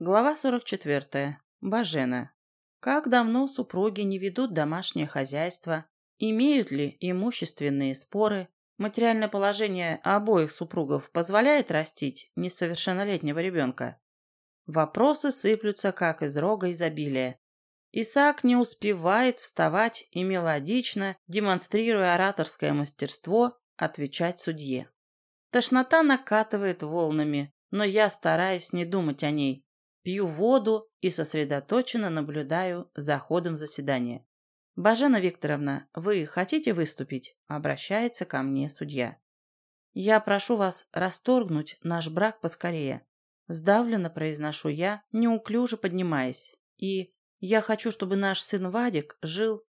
Глава 44. Бажена. Как давно супруги не ведут домашнее хозяйство? Имеют ли имущественные споры? Материальное положение обоих супругов позволяет растить несовершеннолетнего ребенка? Вопросы сыплются, как из рога изобилия. Исаак не успевает вставать и мелодично, демонстрируя ораторское мастерство, отвечать судье. Тошнота накатывает волнами, но я стараюсь не думать о ней, Пью воду и сосредоточенно наблюдаю за ходом заседания. «Бажена Викторовна, вы хотите выступить?» – обращается ко мне судья. «Я прошу вас расторгнуть наш брак поскорее», – сдавленно произношу я, неуклюже поднимаясь. «И я хочу, чтобы наш сын Вадик жил...»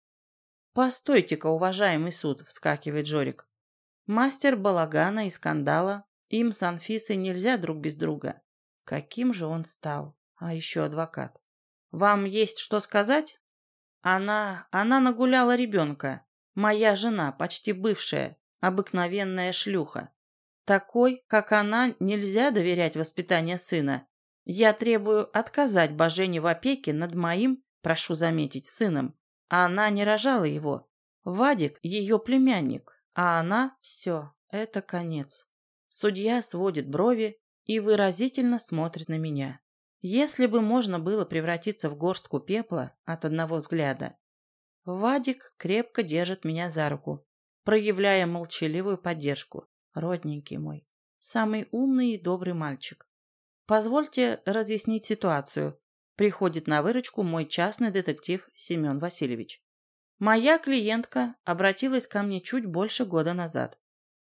«Постойте-ка, уважаемый суд!» – вскакивает Жорик. «Мастер балагана и скандала. Им с Анфисой нельзя друг без друга. Каким же он стал?» А еще адвокат. «Вам есть что сказать?» «Она... она нагуляла ребенка. Моя жена, почти бывшая, обыкновенная шлюха. Такой, как она, нельзя доверять воспитанию сына. Я требую отказать Божене в опеке над моим, прошу заметить, сыном. А она не рожала его. Вадик – ее племянник, а она – все, это конец. Судья сводит брови и выразительно смотрит на меня. Если бы можно было превратиться в горстку пепла от одного взгляда. Вадик крепко держит меня за руку, проявляя молчаливую поддержку. Родненький мой, самый умный и добрый мальчик. Позвольте разъяснить ситуацию. Приходит на выручку мой частный детектив Семен Васильевич. Моя клиентка обратилась ко мне чуть больше года назад.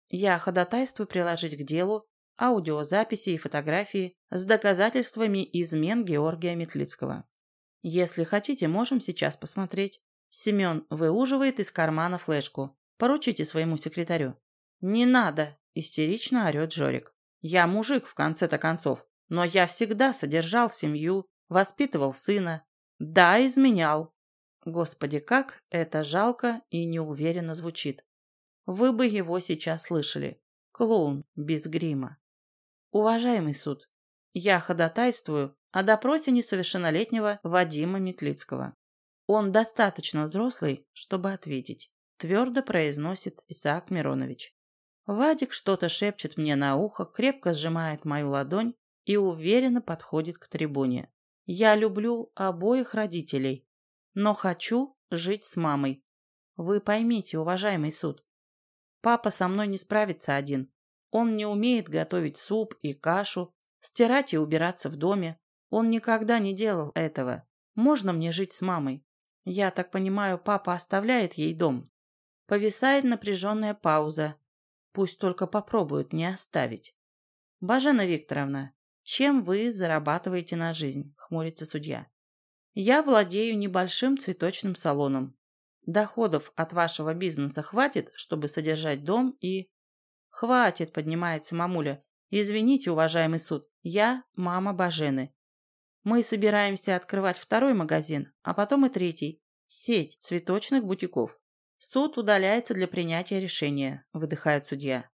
Я ходатайствую приложить к делу аудиозаписи и фотографии с доказательствами измен Георгия Метлицкого. Если хотите, можем сейчас посмотреть. Семен выуживает из кармана флешку. Поручите своему секретарю. «Не надо!» – истерично орет Жорик. «Я мужик, в конце-то концов, но я всегда содержал семью, воспитывал сына. Да, изменял. Господи, как это жалко и неуверенно звучит. Вы бы его сейчас слышали. Клоун без грима. Уважаемый суд, я ходатайствую о допросе несовершеннолетнего Вадима Метлицкого. Он достаточно взрослый, чтобы ответить, твердо произносит Исаак Миронович. Вадик что-то шепчет мне на ухо, крепко сжимает мою ладонь и уверенно подходит к трибуне. Я люблю обоих родителей, но хочу жить с мамой. Вы поймите, уважаемый суд. Папа со мной не справится один. Он не умеет готовить суп и кашу, стирать и убираться в доме. Он никогда не делал этого. Можно мне жить с мамой? Я так понимаю, папа оставляет ей дом. Повисает напряженная пауза. Пусть только попробуют не оставить. Бажена Викторовна, чем вы зарабатываете на жизнь? Хмурится судья. Я владею небольшим цветочным салоном. Доходов от вашего бизнеса хватит, чтобы содержать дом и... «Хватит», — поднимается мамуля. «Извините, уважаемый суд, я мама Бажены. Мы собираемся открывать второй магазин, а потом и третий. Сеть цветочных бутиков. Суд удаляется для принятия решения», — выдыхает судья.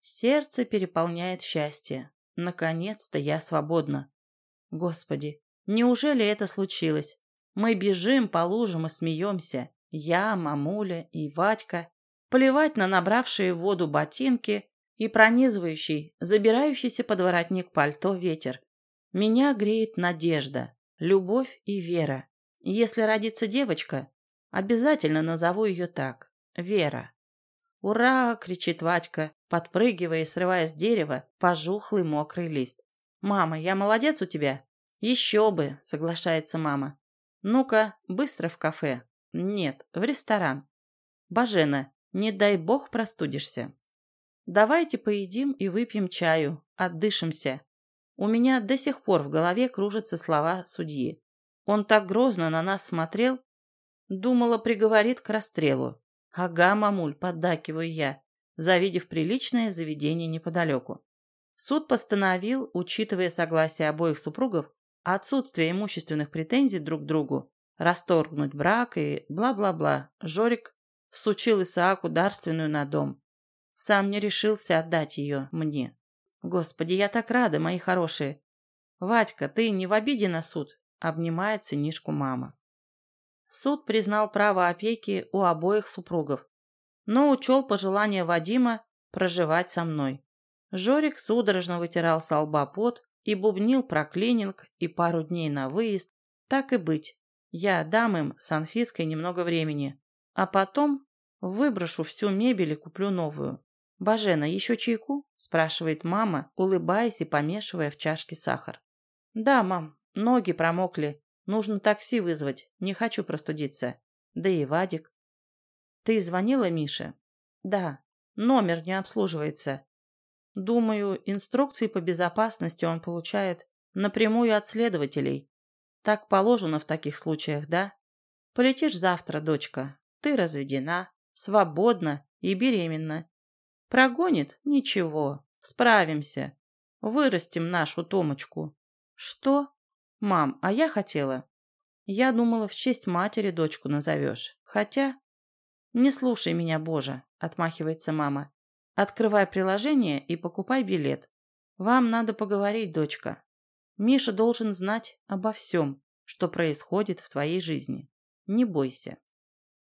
Сердце переполняет счастье. Наконец-то я свободна. Господи, неужели это случилось? Мы бежим по лужам и смеемся. Я, мамуля и Вадька плевать на набравшие воду ботинки и пронизывающий, забирающийся под воротник пальто ветер. Меня греет надежда, любовь и вера. Если родится девочка, обязательно назову ее так – Вера. «Ура!» – кричит Вадька, подпрыгивая и срывая с дерева пожухлый мокрый лист. «Мама, я молодец у тебя?» «Еще бы!» – соглашается мама. «Ну-ка, быстро в кафе». «Нет, в ресторан». «Бажена, не дай бог простудишься. Давайте поедим и выпьем чаю, отдышимся. У меня до сих пор в голове кружатся слова судьи. Он так грозно на нас смотрел. Думала, приговорит к расстрелу. Ага, мамуль, поддакиваю я, завидев приличное заведение неподалеку. Суд постановил, учитывая согласие обоих супругов, отсутствие имущественных претензий друг к другу, расторгнуть брак и бла-бла-бла. Жорик всучил Исааку дарственную на дом. Сам не решился отдать ее мне. Господи, я так рада, мои хорошие. «Вадька, ты не в обиде на суд?» – обнимает сынишку мама. Суд признал право опеки у обоих супругов, но учел пожелание Вадима проживать со мной. Жорик судорожно вытирал с лба пот и бубнил про клининг и пару дней на выезд. Так и быть, я дам им с Анфиской немного времени, а потом выброшу всю мебель и куплю новую. «Бажена, еще чайку?» – спрашивает мама, улыбаясь и помешивая в чашке сахар. «Да, мам, ноги промокли. Нужно такси вызвать. Не хочу простудиться. Да и Вадик». «Ты звонила Мише?» «Да. Номер не обслуживается. Думаю, инструкции по безопасности он получает напрямую от следователей. Так положено в таких случаях, да? Полетишь завтра, дочка. Ты разведена, свободна и беременна. Прогонит? Ничего. Справимся. Вырастим нашу Томочку. Что? Мам, а я хотела. Я думала, в честь матери дочку назовешь. Хотя... Не слушай меня, Боже, отмахивается мама. Открывай приложение и покупай билет. Вам надо поговорить, дочка. Миша должен знать обо всем, что происходит в твоей жизни. Не бойся.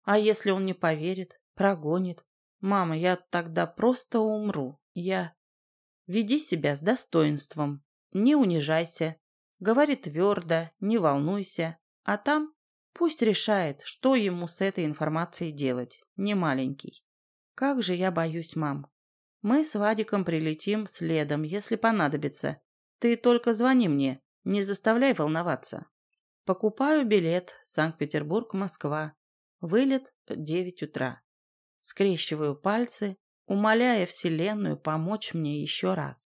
А если он не поверит, прогонит? Мама, я тогда просто умру. Я... Веди себя с достоинством. Не унижайся. Говори твердо, не волнуйся. А там пусть решает, что ему с этой информацией делать. Не маленький. Как же я боюсь, мам. Мы с Вадиком прилетим следом, если понадобится. Ты только звони мне, не заставляй волноваться. Покупаю билет Санкт-Петербург-Москва. Вылет в девять утра. Скрещиваю пальцы, умоляя Вселенную помочь мне еще раз.